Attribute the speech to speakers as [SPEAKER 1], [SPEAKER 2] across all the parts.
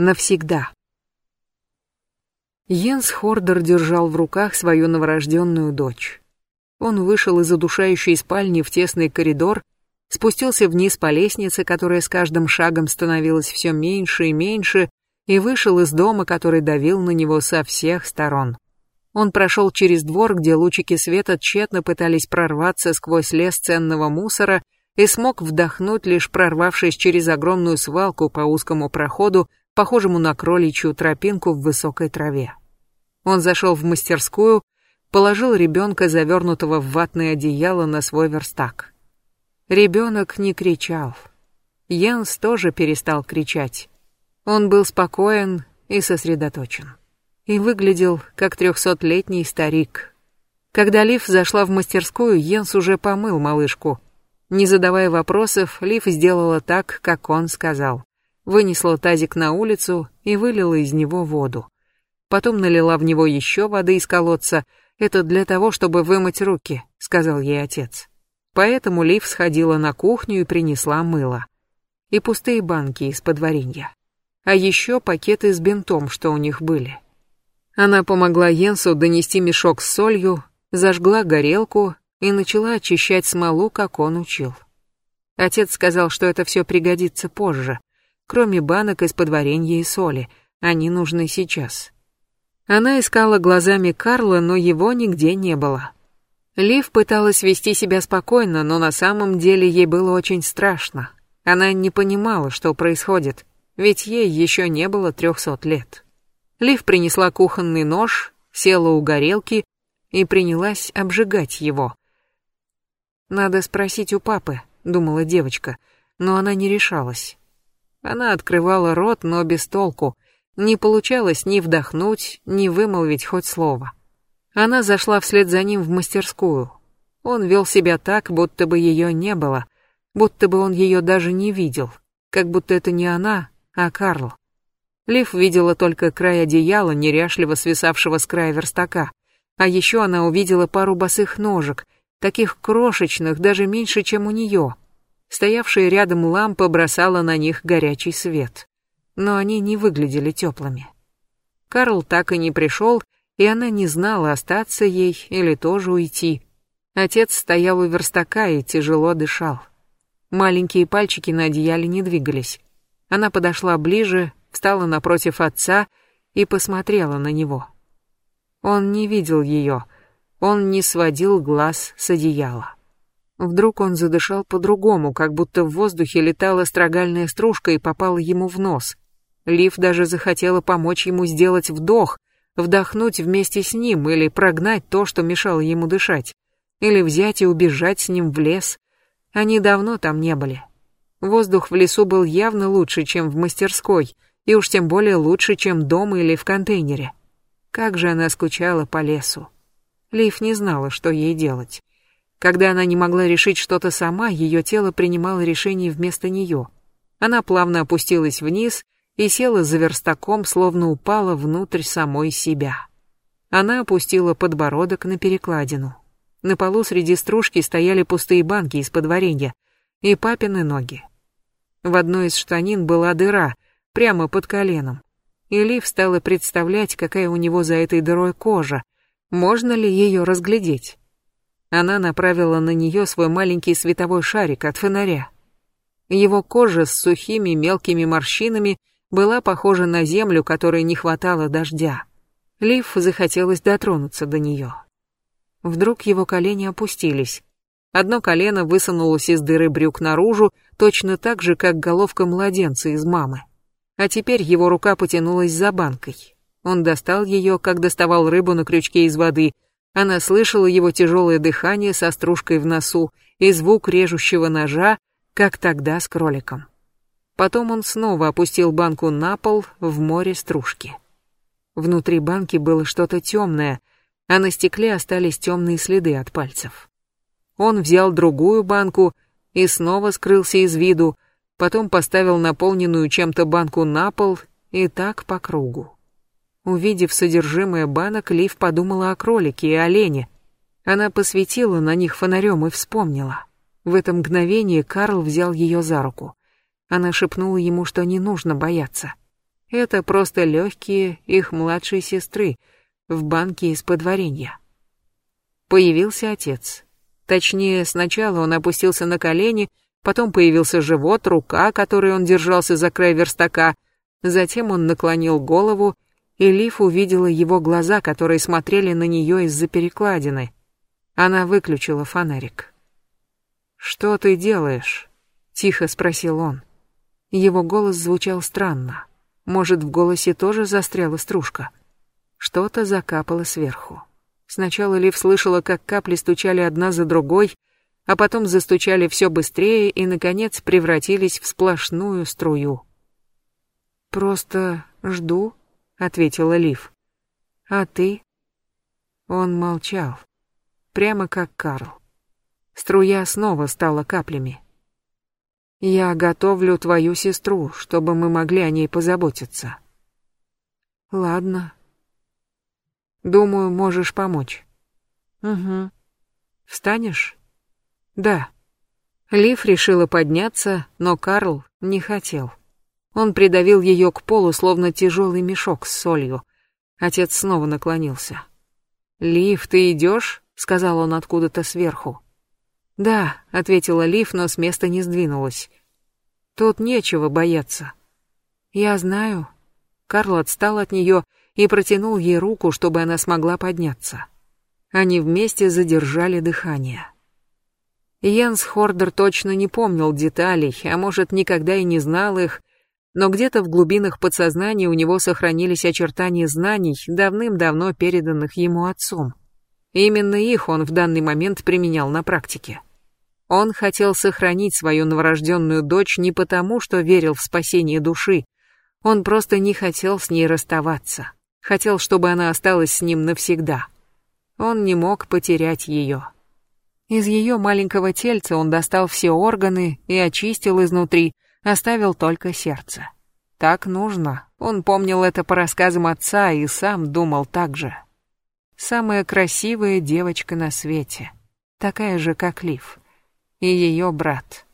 [SPEAKER 1] Навсегда. Йенс Хордер держал в руках свою новорожденную дочь. Он вышел из удушающей спальни в тесный коридор, спустился вниз по лестнице, которая с каждым шагом становилась все меньше и меньше, и вышел из дома, который давил на него со всех сторон. Он прошел через двор, где лучики света тщетно пытались прорваться сквозь лес ценного мусора, и смог вдохнуть, лишь прорвавшись через огромную свалку по узкому проходу, похожему на кроличью тропинку в высокой траве. Он зашел в мастерскую, положил ребенка, завернутого в ватное одеяло, на свой верстак. Ребенок не кричал. Йенс тоже перестал кричать. Он был спокоен и сосредоточен. И выглядел как трехсотлетний старик. Когда Лив зашла в мастерскую, Йенс уже помыл малышку. Не задавая вопросов, Лив сделала так, как он сказал. Вынесла тазик на улицу и вылила из него воду. Потом налила в него еще воды из колодца. «Это для того, чтобы вымыть руки», — сказал ей отец. Поэтому Лив сходила на кухню и принесла мыло. И пустые банки из-под варенья а еще пакеты с бинтом, что у них были. Она помогла Йенсу донести мешок с солью, зажгла горелку и начала очищать смолу, как он учил. Отец сказал, что это все пригодится позже, кроме банок из-под варенья и соли, они нужны сейчас. Она искала глазами Карла, но его нигде не было. Лив пыталась вести себя спокойно, но на самом деле ей было очень страшно. Она не понимала, что происходит, ведь ей еще не было трехсот лет. Лив принесла кухонный нож, села у горелки и принялась обжигать его. «Надо спросить у папы», — думала девочка, но она не решалась. Она открывала рот, но без толку. Не получалось ни вдохнуть, ни вымолвить хоть слово. Она зашла вслед за ним в мастерскую. Он вел себя так, будто бы ее не было, будто бы он ее даже не видел, как будто это не она, а Карл. Лив видела только край одеяла, неряшливо свисавшего с края верстака. А еще она увидела пару босых ножек, таких крошечных, даже меньше, чем у нее. Стоявшая рядом лампа бросала на них горячий свет. Но они не выглядели теплыми. Карл так и не пришел, и она не знала, остаться ей или тоже уйти. Отец стоял у верстака и тяжело дышал. Маленькие пальчики на одеяле не двигались. Она подошла ближе, встала напротив отца и посмотрела на него. Он не видел ее, он не сводил глаз с одеяла. Вдруг он задышал по-другому, как будто в воздухе летала строгальная стружка и попала ему в нос. Лив даже захотела помочь ему сделать вдох, вдохнуть вместе с ним или прогнать то, что мешало ему дышать, или взять и убежать с ним в лес. Они давно там не были. Воздух в лесу был явно лучше, чем в мастерской, и уж тем более лучше, чем дома или в контейнере. Как же она скучала по лесу. Лив не знала, что ей делать. Когда она не могла решить что-то сама, ее тело принимало решение вместо нее. Она плавно опустилась вниз и села за верстаком, словно упала внутрь самой себя. Она опустила подбородок на перекладину. На полу среди стружки стояли пустые банки из-под варенья и папины ноги. В одной из штанин была дыра, прямо под коленом. И Лив стала представлять, какая у него за этой дырой кожа. Можно ли ее разглядеть? Она направила на нее свой маленький световой шарик от фонаря. Его кожа с сухими мелкими морщинами была похожа на землю, которой не хватало дождя. Лив захотелось дотронуться до нее. Вдруг его колени опустились. Одно колено высунулось из дыры брюк наружу, точно так же, как головка младенца из мамы. А теперь его рука потянулась за банкой. Он достал ее, как доставал рыбу на крючке из воды. Она слышала его тяжелое дыхание со стружкой в носу и звук режущего ножа, как тогда с кроликом. Потом он снова опустил банку на пол в море стружки. Внутри банки было что-то темное, а на стекле остались темные следы от пальцев. Он взял другую банку и снова скрылся из виду, потом поставил наполненную чем-то банку на пол и так по кругу. Увидев содержимое банок, Лив подумала о кролике и олене. Она посветила на них фонарем и вспомнила. В это мгновение Карл взял ее за руку. Она шепнула ему, что не нужно бояться. Это просто легкие их младшей сестры в банке из-под варенья. Появился отец. Точнее, сначала он опустился на колени, потом появился живот, рука, которой он держался за край верстака, затем он наклонил голову, и Лив увидела его глаза, которые смотрели на нее из-за перекладины. Она выключила фонарик. «Что ты делаешь?» — тихо спросил он. Его голос звучал странно. Может, в голосе тоже застряла стружка. Что-то закапало сверху. Сначала Лив слышала, как капли стучали одна за другой, а потом застучали все быстрее и, наконец, превратились в сплошную струю. «Просто жду», — ответила Лив. «А ты?» Он молчал, прямо как Карл. Струя снова стала каплями. «Я готовлю твою сестру, чтобы мы могли о ней позаботиться». «Ладно», Думаю, можешь помочь. Угу. Встанешь? Да. Лив решила подняться, но Карл не хотел. Он придавил ее к полу, словно тяжелый мешок с солью. Отец снова наклонился. «Лив, ты идешь?» — сказал он откуда-то сверху. «Да», — ответила Лив, но с места не сдвинулась. «Тут нечего бояться». «Я знаю». Карл отстал от нее и протянул ей руку, чтобы она смогла подняться. Они вместе задержали дыхание. Янс Хордер точно не помнил деталей, а может, никогда и не знал их, но где-то в глубинах подсознания у него сохранились очертания знаний, давным-давно переданных ему отцом. Именно их он в данный момент применял на практике. Он хотел сохранить свою новорожденную дочь не потому, что верил в спасение души, он просто не хотел с ней расставаться. Хотел, чтобы она осталась с ним навсегда. Он не мог потерять ее. Из ее маленького тельца он достал все органы и очистил изнутри, оставил только сердце. Так нужно. Он помнил это по рассказам отца и сам думал так же. Самая красивая девочка на свете. Такая же, как Лив. И ее брат.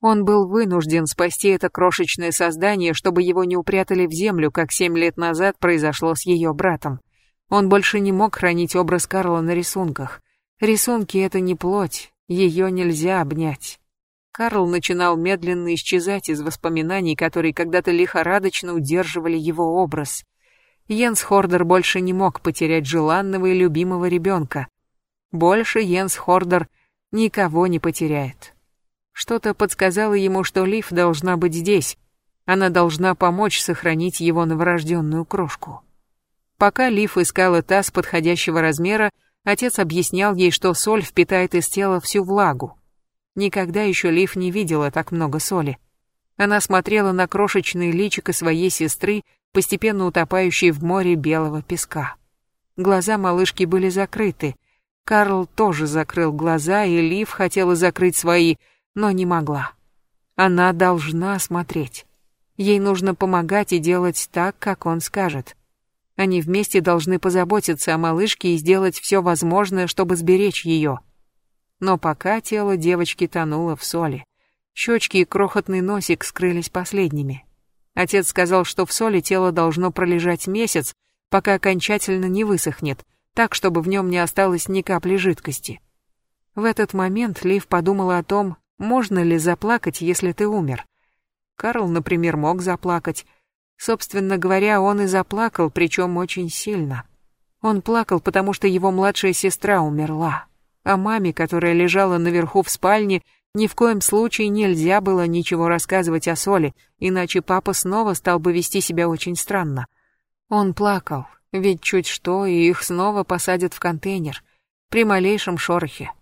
[SPEAKER 1] Он был вынужден спасти это крошечное создание, чтобы его не упрятали в землю, как семь лет назад произошло с ее братом. Он больше не мог хранить образ Карла на рисунках. Рисунки — это не плоть, ее нельзя обнять. Карл начинал медленно исчезать из воспоминаний, которые когда-то лихорадочно удерживали его образ. Йенс Хордер больше не мог потерять желанного и любимого ребенка. Больше Йенс Хордер никого не потеряет. Что-то подсказало ему, что Лив должна быть здесь. Она должна помочь сохранить его новорожденную крошку. Пока Лив искала таз подходящего размера, отец объяснял ей, что соль впитает из тела всю влагу. Никогда еще Лив не видела так много соли. Она смотрела на крошечное личико своей сестры, постепенно утопающей в море белого песка. Глаза малышки были закрыты. Карл тоже закрыл глаза, и Лив хотела закрыть свои, но не могла. Она должна смотреть. Ей нужно помогать и делать так, как он скажет. Они вместе должны позаботиться о малышке и сделать все возможное, чтобы сберечь ее. Но пока тело девочки тонуло в соли. Щечки и крохотный носик скрылись последними. Отец сказал, что в соли тело должно пролежать месяц, пока окончательно не высохнет, так, чтобы в нем не осталось ни капли жидкости. В этот момент Лив подумала о том, можно ли заплакать, если ты умер? Карл, например, мог заплакать. Собственно говоря, он и заплакал, причем очень сильно. Он плакал, потому что его младшая сестра умерла. А маме, которая лежала наверху в спальне, ни в коем случае нельзя было ничего рассказывать о Соле, иначе папа снова стал бы вести себя очень странно. Он плакал, ведь чуть что, и их снова посадят в контейнер, при малейшем шорохе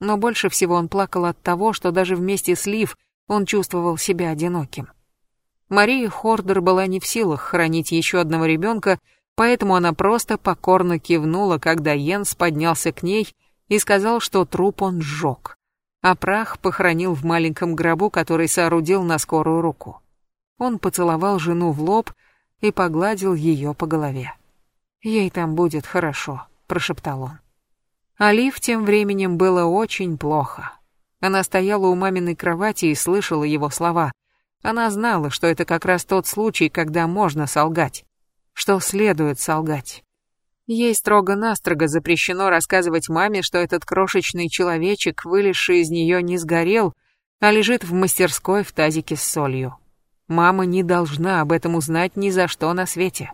[SPEAKER 1] но больше всего он плакал от того, что даже вместе с Лив он чувствовал себя одиноким. Мария Хордер была не в силах хранить еще одного ребенка, поэтому она просто покорно кивнула, когда Йенс поднялся к ней и сказал, что труп он сжег, а прах похоронил в маленьком гробу, который соорудил на скорую руку. Он поцеловал жену в лоб и погладил ее по голове. «Ей там будет хорошо», — прошептал он. Алиф тем временем было очень плохо. Она стояла у маминой кровати и слышала его слова. Она знала, что это как раз тот случай, когда можно солгать, что следует солгать. Ей строго-настрого запрещено рассказывать маме, что этот крошечный человечек, вылезший из нее, не сгорел, а лежит в мастерской в тазике с солью. Мама не должна об этом узнать ни за что на свете.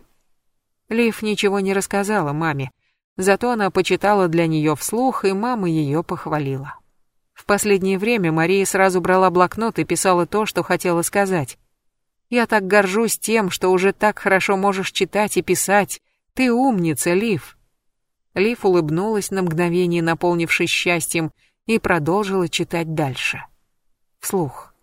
[SPEAKER 1] Лив ничего не рассказала маме, зато она почитала для нее вслух, и мама ее похвалила. В последнее время Мария сразу брала блокнот и писала то, что хотела сказать. «Я так горжусь тем, что уже так хорошо можешь читать и писать. Ты умница, Лив». Лив улыбнулась на мгновение, наполнившись счастьем, и продолжила читать дальше. Вслух.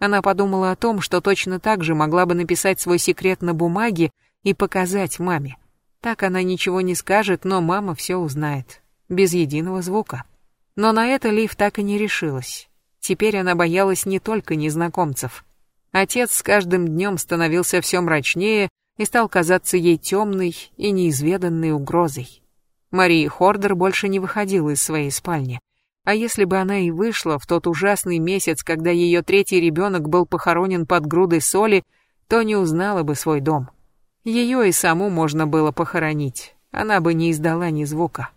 [SPEAKER 1] Она подумала о том, что точно так же могла бы написать свой секрет на бумаге и показать маме. Так она ничего не скажет, но мама все узнает. Без единого звука. Но на это Лив так и не решилась. Теперь она боялась не только незнакомцев. Отец с каждым днем становился все мрачнее и стал казаться ей темной и неизведанной угрозой. Мария Хордер больше не выходила из своей спальни. А если бы она и вышла в тот ужасный месяц, когда ее третий ребенок был похоронен под грудой соли, то не узнала бы свой дом. Ее и саму можно было похоронить, она бы не издала ни звука.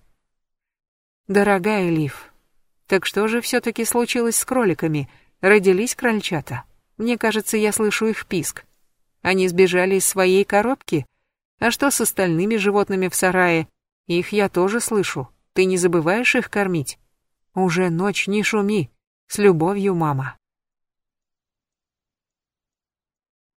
[SPEAKER 1] Дорогая Лив, так что же все-таки случилось с кроликами? Родились крольчата? Мне кажется, я слышу их писк. Они сбежали из своей коробки? А что с остальными животными в сарае? Их я тоже слышу. Ты не забываешь их кормить? Уже ночь, не шуми. С любовью, мама.